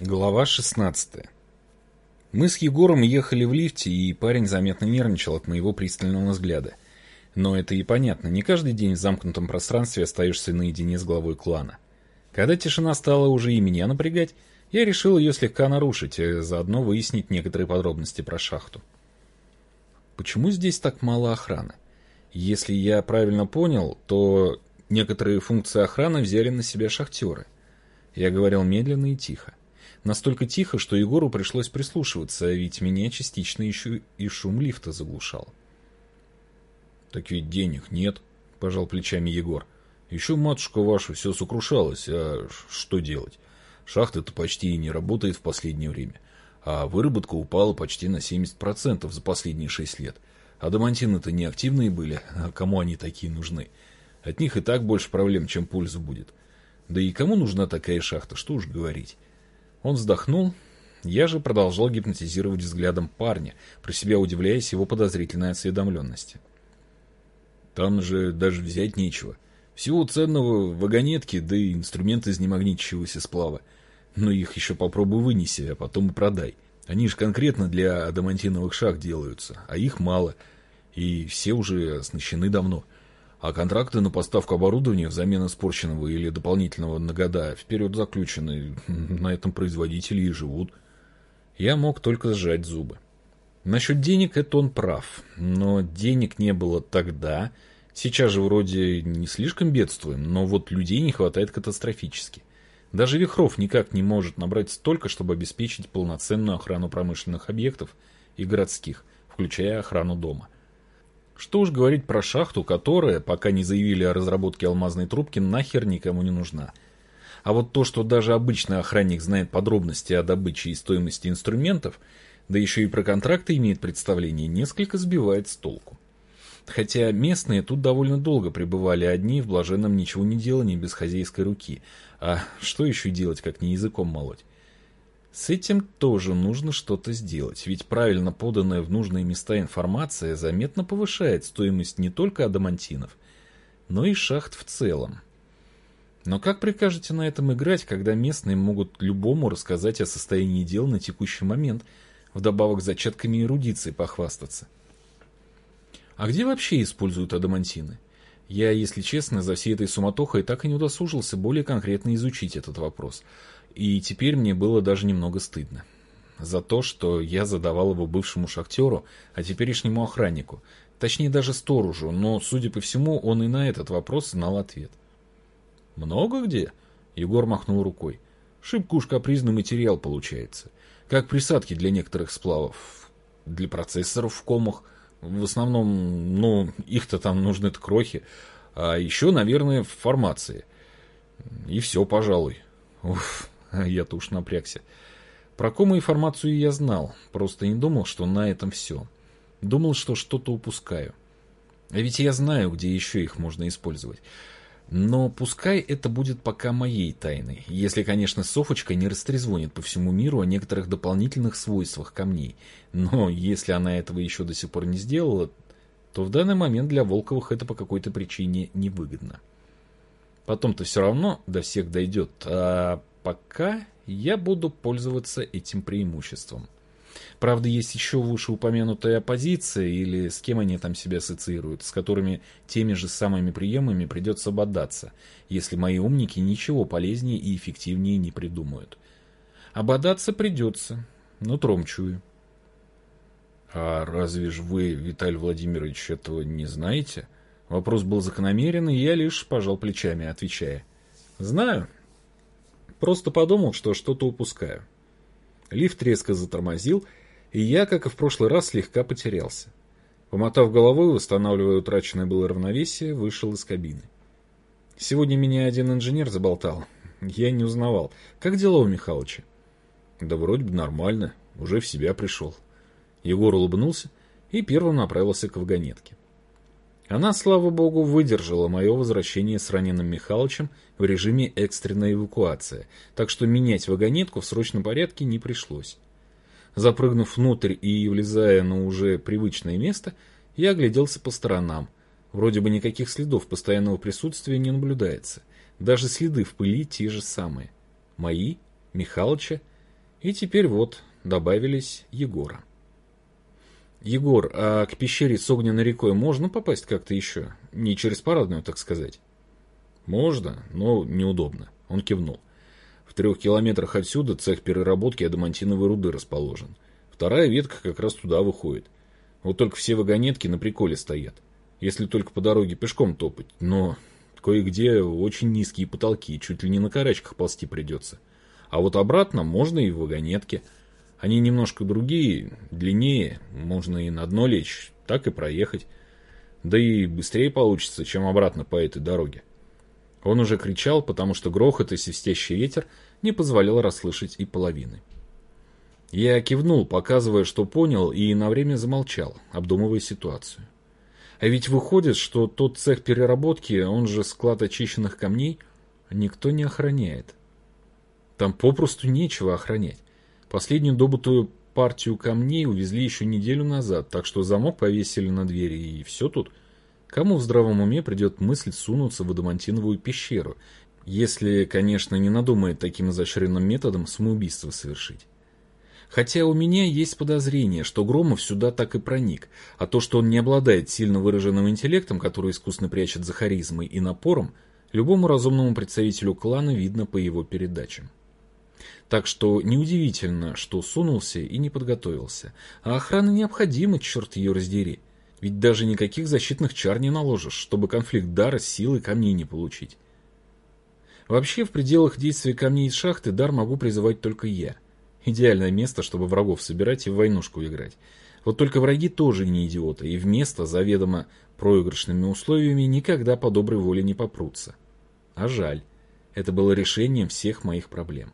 Глава 16. Мы с Егором ехали в лифте, и парень заметно нервничал от моего пристального взгляда. Но это и понятно, не каждый день в замкнутом пространстве остаешься наедине с главой клана. Когда тишина стала уже и меня напрягать, я решил ее слегка нарушить, и заодно выяснить некоторые подробности про шахту. Почему здесь так мало охраны? Если я правильно понял, то некоторые функции охраны взяли на себя шахтеры. Я говорил медленно и тихо. Настолько тихо, что Егору пришлось прислушиваться, ведь меня частично еще и шум лифта заглушал. «Так ведь денег нет», — пожал плечами Егор. «Еще матушка ваша все сокрушалась, а что делать? Шахта-то почти и не работает в последнее время, а выработка упала почти на 70% за последние 6 лет. Адамантины-то не активные были, а кому они такие нужны? От них и так больше проблем, чем пользы будет. Да и кому нужна такая шахта, что уж говорить. Он вздохнул. Я же продолжал гипнотизировать взглядом парня, про себя удивляясь его подозрительной осведомленности. Там же даже взять нечего. Всего ценного вагонетки, да и инструменты из немагничившегося сплава. Но их еще попробуй вынеси, а потом и продай. Они же конкретно для адамантиновых шахт делаются, а их мало. И все уже оснащены давно. А контракты на поставку оборудования взамен испорченного или дополнительного на года вперед заключены. На этом производители и живут. Я мог только сжать зубы. Насчет денег это он прав. Но денег не было тогда. Сейчас же вроде не слишком бедствуем, но вот людей не хватает катастрофически. Даже Вихров никак не может набрать столько, чтобы обеспечить полноценную охрану промышленных объектов и городских, включая охрану дома. Что уж говорить про шахту, которая, пока не заявили о разработке алмазной трубки, нахер никому не нужна. А вот то, что даже обычный охранник знает подробности о добыче и стоимости инструментов, да еще и про контракты имеет представление, несколько сбивает с толку. Хотя местные тут довольно долго пребывали одни в блаженном ничего не делании без хозяйской руки. А что еще делать, как не языком молоть? С этим тоже нужно что-то сделать, ведь правильно поданная в нужные места информация заметно повышает стоимость не только адамантинов, но и шахт в целом. Но как прикажете на этом играть, когда местные могут любому рассказать о состоянии дел на текущий момент, вдобавок зачатками эрудиции похвастаться? А где вообще используют адамантины? Я, если честно, за всей этой суматохой так и не удосужился более конкретно изучить этот вопрос. И теперь мне было даже немного стыдно. За то, что я задавал его бывшему шахтеру, а теперешнему охраннику. Точнее, даже сторожу, но, судя по всему, он и на этот вопрос знал ответ. «Много где?» Егор махнул рукой. «Шибко уж капризный материал получается. Как присадки для некоторых сплавов. Для процессоров в комах – в основном, ну, их-то там нужны-то крохи. А еще, наверное, в формации. И все, пожалуй. Уф, я-то уж напрягся. Про кому и формацию я знал, просто не думал, что на этом все. Думал, что что-то упускаю. А ведь я знаю, где еще их можно использовать. Но пускай это будет пока моей тайной, если, конечно, Софочка не растрезвонит по всему миру о некоторых дополнительных свойствах камней. Но если она этого еще до сих пор не сделала, то в данный момент для Волковых это по какой-то причине невыгодно. Потом-то все равно до всех дойдет, а пока я буду пользоваться этим преимуществом. Правда, есть еще вышеупомянутая оппозиция, или с кем они там себя ассоциируют, с которыми теми же самыми приемами придется бодаться, если мои умники ничего полезнее и эффективнее не придумают. А бодаться придется, но тромчую. А разве ж вы, Виталий Владимирович, этого не знаете? Вопрос был закономерен, и я лишь пожал плечами, отвечая. Знаю. Просто подумал, что что-то упускаю. Лифт резко затормозил, и я, как и в прошлый раз, слегка потерялся. Помотав головой, восстанавливая утраченное было равновесие, вышел из кабины. Сегодня меня один инженер заболтал. Я не узнавал. Как дела у Михалыча? Да вроде бы нормально. Уже в себя пришел. Егор улыбнулся и первым направился к вагонетке. Она, слава богу, выдержала мое возвращение с раненым Михалычем в режиме экстренной эвакуации, так что менять вагонетку в срочном порядке не пришлось. Запрыгнув внутрь и влезая на уже привычное место, я огляделся по сторонам. Вроде бы никаких следов постоянного присутствия не наблюдается. Даже следы в пыли те же самые. Мои, Михалыча И теперь вот добавились Егора. Егор, а к пещере с огненной рекой можно попасть как-то еще? Не через парадную, так сказать? Можно, но неудобно. Он кивнул. В трех километрах отсюда цех переработки адамантиновой руды расположен. Вторая ветка как раз туда выходит. Вот только все вагонетки на приколе стоят. Если только по дороге пешком топать. Но кое-где очень низкие потолки, чуть ли не на карачках ползти придется. А вот обратно можно и в вагонетке. Они немножко другие, длиннее, можно и на дно лечь, так и проехать. Да и быстрее получится, чем обратно по этой дороге. Он уже кричал, потому что грохот и свистящий ветер не позволял расслышать и половины. Я кивнул, показывая, что понял, и на время замолчал, обдумывая ситуацию. А ведь выходит, что тот цех переработки, он же склад очищенных камней, никто не охраняет. Там попросту нечего охранять. Последнюю добытую партию камней увезли еще неделю назад, так что замок повесили на двери, и все тут. Кому в здравом уме придет мысль сунуться в адамантиновую пещеру, если, конечно, не надумает таким изощренным методом самоубийство совершить? Хотя у меня есть подозрение, что Громов сюда так и проник, а то, что он не обладает сильно выраженным интеллектом, который искусно прячет за харизмой и напором, любому разумному представителю клана видно по его передачам. Так что неудивительно, что сунулся и не подготовился. А охрана необходима, черт ее раздери. Ведь даже никаких защитных чар не наложишь, чтобы конфликт дара с силой камней не получить. Вообще, в пределах действия камней из шахты дар могу призывать только я. Идеальное место, чтобы врагов собирать и в войнушку играть. Вот только враги тоже не идиоты, и вместо заведомо проигрышными условиями никогда по доброй воле не попрутся. А жаль. Это было решением всех моих проблем.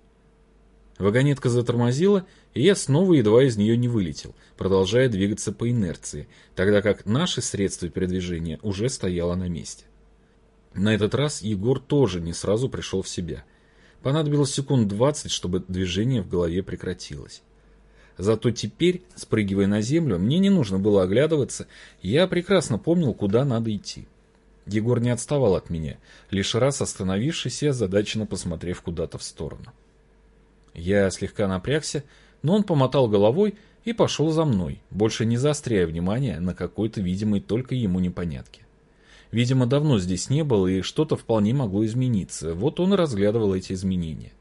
Вагонетка затормозила, и я снова едва из нее не вылетел, продолжая двигаться по инерции, тогда как наше средство передвижения уже стояло на месте. На этот раз Егор тоже не сразу пришел в себя – Понадобилось секунд двадцать, чтобы движение в голове прекратилось. Зато теперь, спрыгивая на землю, мне не нужно было оглядываться, я прекрасно помнил, куда надо идти. Егор не отставал от меня, лишь раз остановившись и озадаченно посмотрев куда-то в сторону. Я слегка напрягся, но он помотал головой и пошел за мной, больше не заостряя внимание на какой-то видимой только ему непонятке. Видимо, давно здесь не был, и что-то вполне могло измениться. Вот он и разглядывал эти изменения.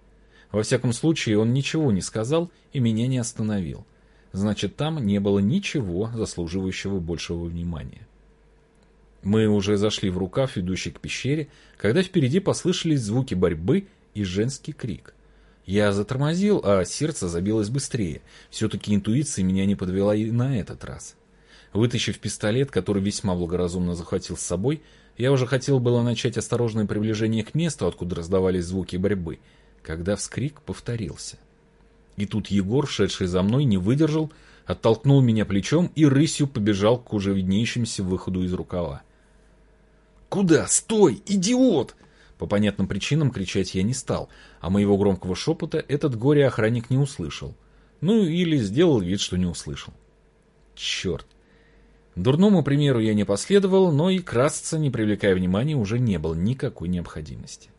Во всяком случае, он ничего не сказал и меня не остановил. Значит, там не было ничего заслуживающего большего внимания. Мы уже зашли в рукав, ведущий к пещере, когда впереди послышались звуки борьбы и женский крик. Я затормозил, а сердце забилось быстрее. Все-таки интуиция меня не подвела и на этот раз. Вытащив пистолет, который весьма благоразумно захватил с собой, я уже хотел было начать осторожное приближение к месту, откуда раздавались звуки борьбы, когда вскрик повторился. И тут Егор, шедший за мной, не выдержал, оттолкнул меня плечом и рысью побежал к уже виднеющемуся выходу из рукава. «Куда? Стой! Идиот!» По понятным причинам кричать я не стал, а моего громкого шепота этот горе-охранник не услышал. Ну, или сделал вид, что не услышал. Черт! Дурному примеру я не последовал, но и красться, не привлекая внимания, уже не было никакой необходимости.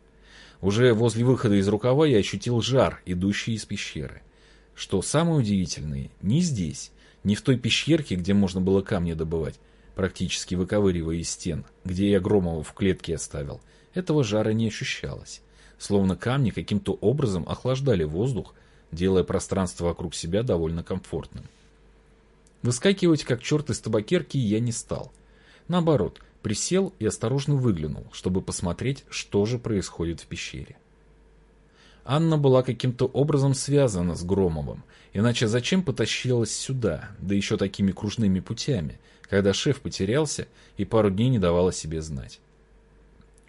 Уже возле выхода из рукава я ощутил жар, идущий из пещеры. Что самое удивительное, не здесь, не в той пещерке, где можно было камни добывать, практически выковыривая из стен, где я Громова в клетке оставил, этого жара не ощущалось. Словно камни каким-то образом охлаждали воздух, делая пространство вокруг себя довольно комфортным. Выскакивать, как черт из табакерки, я не стал. Наоборот, присел и осторожно выглянул, чтобы посмотреть, что же происходит в пещере. Анна была каким-то образом связана с Громовым, иначе зачем потащилась сюда, да еще такими кружными путями, когда шеф потерялся и пару дней не давал о себе знать.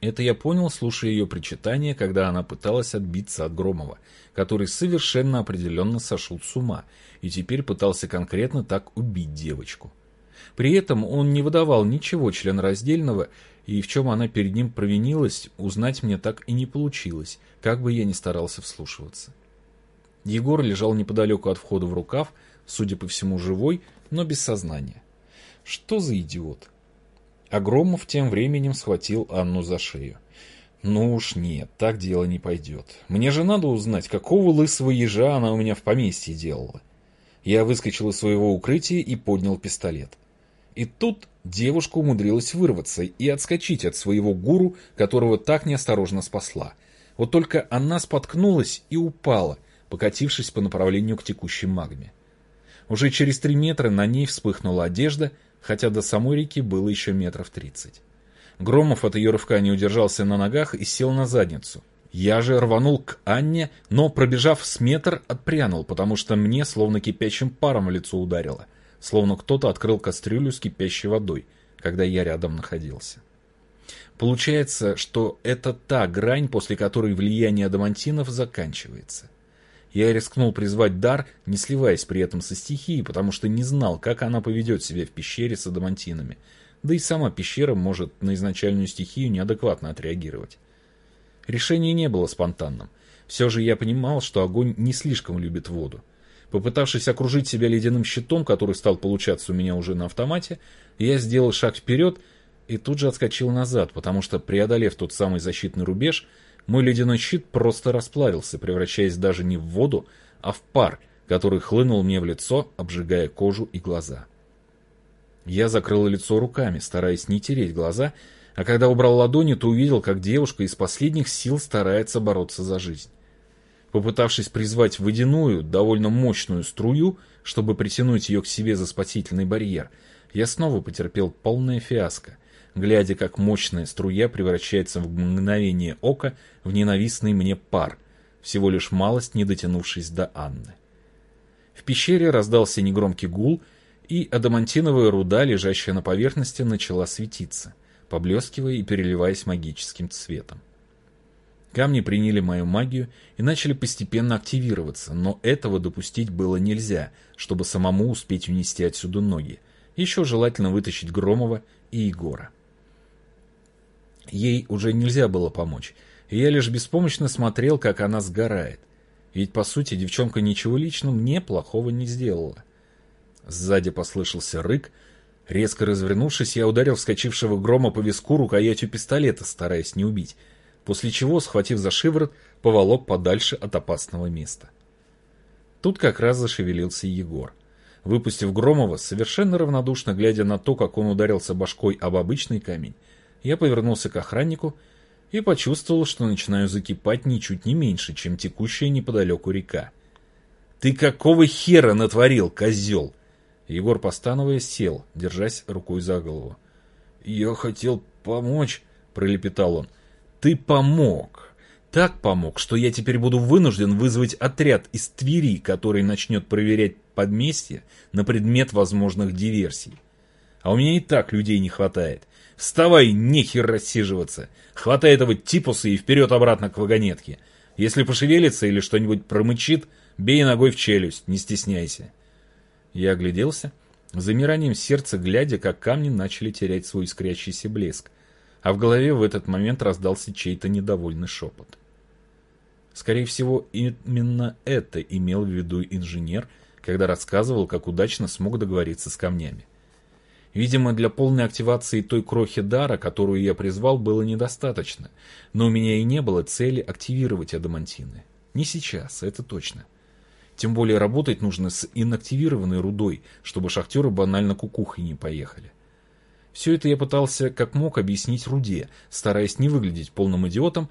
Это я понял, слушая ее причитания, когда она пыталась отбиться от Громова, который совершенно определенно сошел с ума и теперь пытался конкретно так убить девочку. При этом он не выдавал ничего членораздельного, и в чем она перед ним провинилась, узнать мне так и не получилось, как бы я ни старался вслушиваться. Егор лежал неподалеку от входа в рукав, судя по всему живой, но без сознания. Что за идиот? Огромов тем временем схватил Анну за шею. Ну уж нет, так дело не пойдет. Мне же надо узнать, какого лысого ежа она у меня в поместье делала. Я выскочил из своего укрытия и поднял пистолет. И тут девушка умудрилась вырваться и отскочить от своего гуру, которого так неосторожно спасла. Вот только она споткнулась и упала, покатившись по направлению к текущей магме. Уже через три метра на ней вспыхнула одежда, хотя до самой реки было еще метров тридцать. Громов от ее рывка не удержался на ногах и сел на задницу. Я же рванул к Анне, но, пробежав с метр, отпрянул, потому что мне словно кипящим паром в лицо ударило, словно кто-то открыл кастрюлю с кипящей водой, когда я рядом находился. Получается, что это та грань, после которой влияние адамантинов заканчивается. Я рискнул призвать дар, не сливаясь при этом со стихией, потому что не знал, как она поведет себя в пещере с адамантинами – да и сама пещера может на изначальную стихию неадекватно отреагировать. Решение не было спонтанным. Все же я понимал, что огонь не слишком любит воду. Попытавшись окружить себя ледяным щитом, который стал получаться у меня уже на автомате, я сделал шаг вперед и тут же отскочил назад, потому что, преодолев тот самый защитный рубеж, мой ледяной щит просто расплавился, превращаясь даже не в воду, а в пар, который хлынул мне в лицо, обжигая кожу и глаза. Я закрыл лицо руками, стараясь не тереть глаза, а когда убрал ладони, то увидел, как девушка из последних сил старается бороться за жизнь. Попытавшись призвать водяную, довольно мощную струю, чтобы притянуть ее к себе за спасительный барьер, я снова потерпел полное фиаско, глядя, как мощная струя превращается в мгновение ока в ненавистный мне пар, всего лишь малость не дотянувшись до Анны. В пещере раздался негромкий гул, и адамантиновая руда, лежащая на поверхности, начала светиться, поблескивая и переливаясь магическим цветом. Камни приняли мою магию и начали постепенно активироваться, но этого допустить было нельзя, чтобы самому успеть унести отсюда ноги. Еще желательно вытащить Громова и Егора. Ей уже нельзя было помочь, и я лишь беспомощно смотрел, как она сгорает. Ведь, по сути, девчонка ничего лично мне плохого не сделала. Сзади послышался рык. Резко развернувшись, я ударил вскочившего грома по виску рукоятью пистолета, стараясь не убить, после чего, схватив за шиворот, поволок подальше от опасного места. Тут как раз зашевелился Егор. Выпустив Громова, совершенно равнодушно глядя на то, как он ударился башкой об обычный камень, я повернулся к охраннику и почувствовал, что начинаю закипать ничуть не меньше, чем текущая неподалеку река. «Ты какого хера натворил, козел?» Егор, постановая, сел, держась рукой за голову. «Я хотел помочь», — пролепетал он. «Ты помог. Так помог, что я теперь буду вынужден вызвать отряд из Твери, который начнет проверять подместье на предмет возможных диверсий. А у меня и так людей не хватает. Вставай, нехер рассиживаться. Хватай этого типуса и вперед-обратно к вагонетке. Если пошевелится или что-нибудь промычит, бей ногой в челюсть, не стесняйся». Я огляделся, замиранием сердца глядя, как камни начали терять свой искрящийся блеск, а в голове в этот момент раздался чей-то недовольный шепот. Скорее всего, именно это имел в виду инженер, когда рассказывал, как удачно смог договориться с камнями. Видимо, для полной активации той крохи дара, которую я призвал, было недостаточно, но у меня и не было цели активировать адамантины. Не сейчас, это точно. Тем более работать нужно с инактивированной рудой, чтобы шахтеры банально кукухой не поехали. Все это я пытался как мог объяснить Руде, стараясь не выглядеть полным идиотом,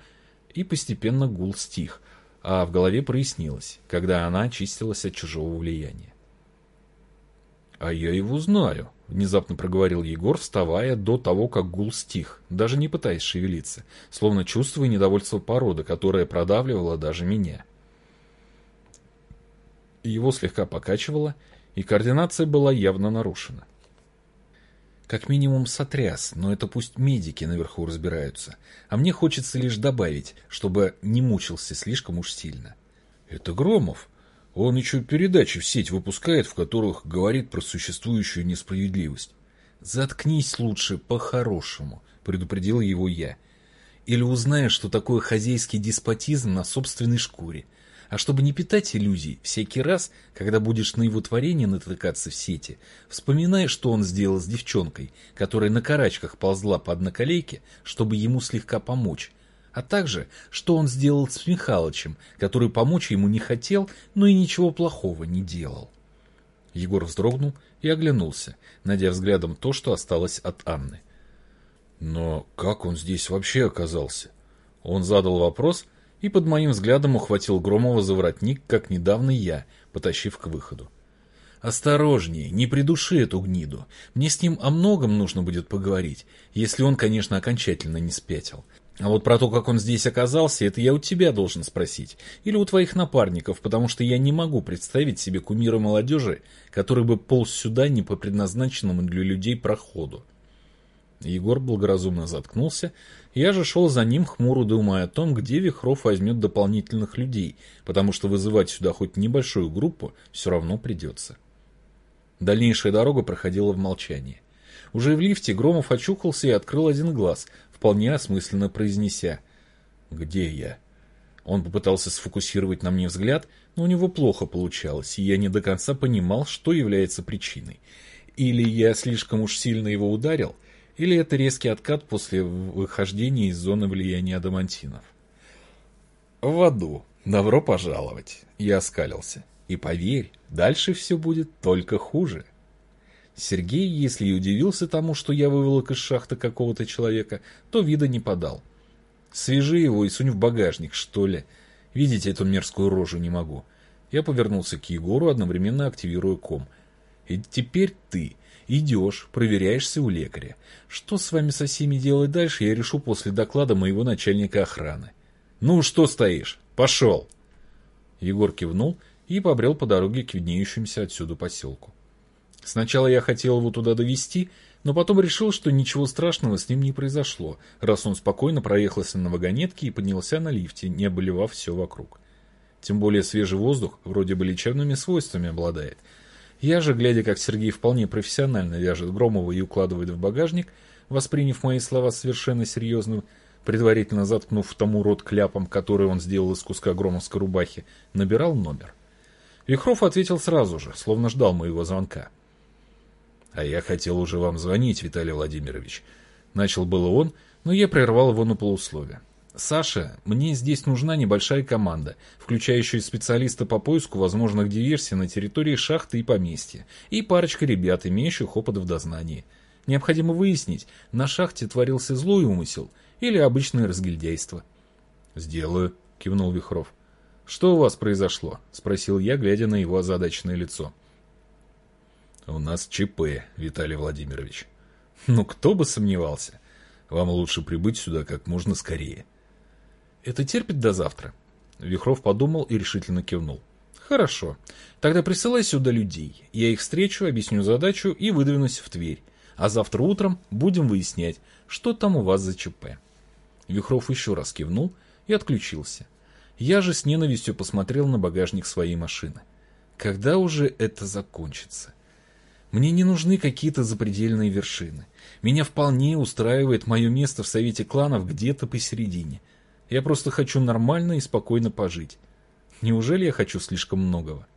и постепенно гул стих, а в голове прояснилось, когда она очистилась от чужого влияния. «А я его знаю», — внезапно проговорил Егор, вставая до того, как гул стих, даже не пытаясь шевелиться, словно чувствуя недовольство породы, которая продавливала даже меня его слегка покачивало, и координация была явно нарушена. Как минимум сотряс, но это пусть медики наверху разбираются. А мне хочется лишь добавить, чтобы не мучился слишком уж сильно. Это Громов. Он еще передачи в сеть выпускает, в которых говорит про существующую несправедливость. Заткнись лучше по-хорошему, предупредил его я. Или узнаешь, что такое хозяйский деспотизм на собственной шкуре – а чтобы не питать иллюзий, всякий раз, когда будешь на его творение натыкаться в сети, вспоминай, что он сделал с девчонкой, которая на карачках ползла по одноколейке, чтобы ему слегка помочь, а также, что он сделал с Михалычем, который помочь ему не хотел, но и ничего плохого не делал. Егор вздрогнул и оглянулся, найдя взглядом то, что осталось от Анны. Но как он здесь вообще оказался? Он задал вопрос и под моим взглядом ухватил Громова за воротник, как недавно я, потащив к выходу. «Осторожнее, не придуши эту гниду. Мне с ним о многом нужно будет поговорить, если он, конечно, окончательно не спятил. А вот про то, как он здесь оказался, это я у тебя должен спросить. Или у твоих напарников, потому что я не могу представить себе кумира молодежи, который бы полз сюда не по предназначенному для людей проходу. Егор благоразумно заткнулся, я же шел за ним, хмуро думая о том, где Вихров возьмет дополнительных людей, потому что вызывать сюда хоть небольшую группу все равно придется. Дальнейшая дорога проходила в молчании. Уже в лифте Громов очухался и открыл один глаз, вполне осмысленно произнеся «Где я?». Он попытался сфокусировать на мне взгляд, но у него плохо получалось, и я не до конца понимал, что является причиной. Или я слишком уж сильно его ударил, или это резкий откат после выхождения из зоны влияния адамантинов. «В аду. Добро пожаловать!» Я оскалился. «И поверь, дальше все будет только хуже». Сергей, если и удивился тому, что я выволок из шахты какого-то человека, то вида не подал. Свяжи его и сунь в багажник, что ли. Видите эту мерзкую рожу не могу. Я повернулся к Егору, одновременно активируя ком. И теперь ты идешь, проверяешься у лекаря. Что с вами со всеми делать дальше, я решу после доклада моего начальника охраны. Ну, что стоишь? Пошел! Егор кивнул и побрел по дороге к виднеющемуся отсюда поселку. Сначала я хотел его туда довести, но потом решил, что ничего страшного с ним не произошло, раз он спокойно проехался на вагонетке и поднялся на лифте, не обливав все вокруг. Тем более свежий воздух вроде бы лечебными свойствами обладает. Я же, глядя, как Сергей вполне профессионально вяжет Громова и укладывает в багажник, восприняв мои слова совершенно серьезно, предварительно заткнув тому рот кляпом, который он сделал из куска громовской рубахи, набирал номер. Вихров ответил сразу же, словно ждал моего звонка. А я хотел уже вам звонить, Виталий Владимирович. Начал было он, но я прервал его на полусловие. Саша, мне здесь нужна небольшая команда, включающая специалиста по поиску возможных диверсий на территории шахты и поместья, и парочка ребят, имеющих опыт в дознании. Необходимо выяснить, на шахте творился злой умысел или обычное разгильдяйство. «Сделаю», — кивнул Вихров. «Что у вас произошло?» — спросил я, глядя на его озадаченное лицо. У нас ЧП, Виталий Владимирович. Ну, кто бы сомневался. Вам лучше прибыть сюда как можно скорее. Это терпит до завтра? Вихров подумал и решительно кивнул. Хорошо. Тогда присылай сюда людей. Я их встречу, объясню задачу и выдвинусь в Тверь. А завтра утром будем выяснять, что там у вас за ЧП. Вихров еще раз кивнул и отключился. Я же с ненавистью посмотрел на багажник своей машины. Когда уже это закончится? Мне не нужны какие-то запредельные вершины. Меня вполне устраивает мое место в совете кланов где-то посередине. Я просто хочу нормально и спокойно пожить. Неужели я хочу слишком многого?